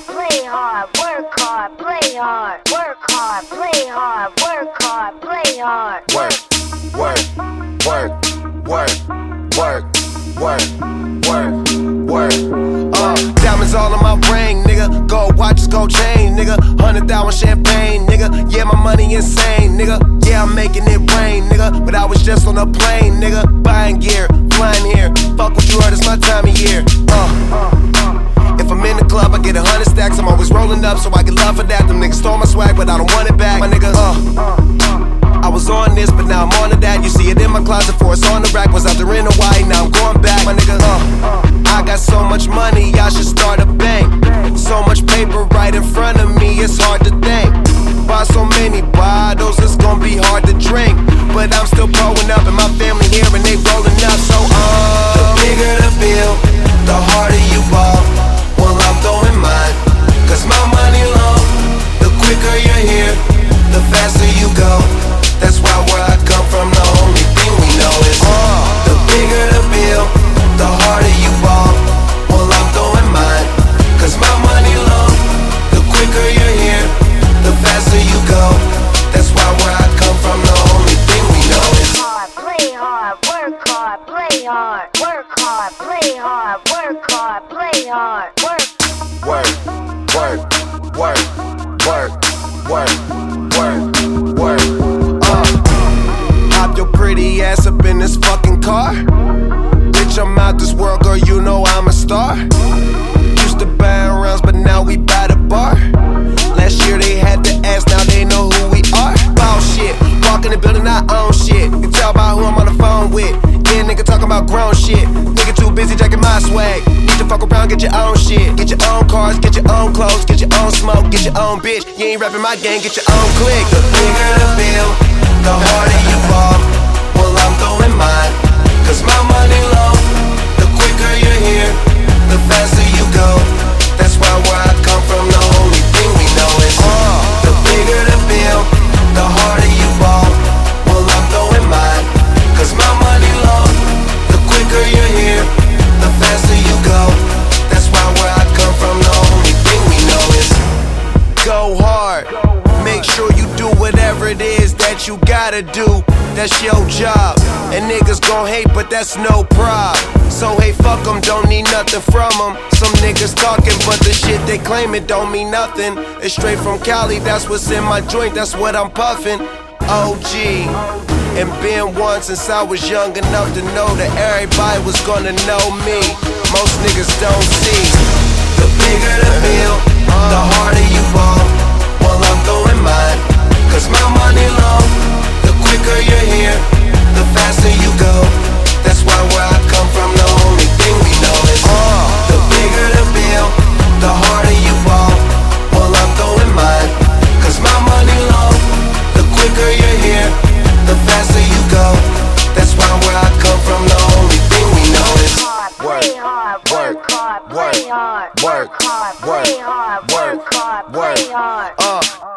play hard, work hard, play hard, work hard, play hard, work hard, play hard. Work, work, work, work, work, work, work. Uh, diamonds all on my ring, nigga. Gold watches, gold chain, nigga. Hundred thousand champagne, nigga. Yeah, my money insane, nigga. Yeah, I'm making it rain, nigga. But I was just on a plane, nigga. Buying gear, flying here. Fuck what you heard, it's my time of year. Love for that. Them niggas stole my swag, but I don't want it back. My nigga, uh. I was on this, but now I'm on to that. You see it in my closet, for it's on the rack. Was out there in Hawaii, now I'm going back. My nigga, uh. I got so much money, I should start a bank. So much paper right in front of me, it's hard to think. Buy so many bottles, it's gonna be hard to drink. But I'm still growing up, and my family here, and they rolling work, work, work, work, work, work, fuck around, get your own shit. Get your own cars, get your own clothes, get your own smoke, get your own bitch. You ain't rapping my gang, get your own clique. The bigger the bill, the harder you fall. Well, I'm throwing mine, cause my money go hard. Make sure you do whatever it is that you gotta do. That's your job. And niggas gon' hate, but that's no prob. So hey, fuck 'em, don't need nothing from 'em. Some niggas talking, but the shit they claim it don't mean nothing. It's straight from Cali, that's what's in my joint, that's what I'm puffin'. OG. And been one since I was young enough to know that everybody was gonna know me. Most niggas don't see. Play hard, work hard, play hard, work, hard, work, play hard, work, work hard, play hard. Uh,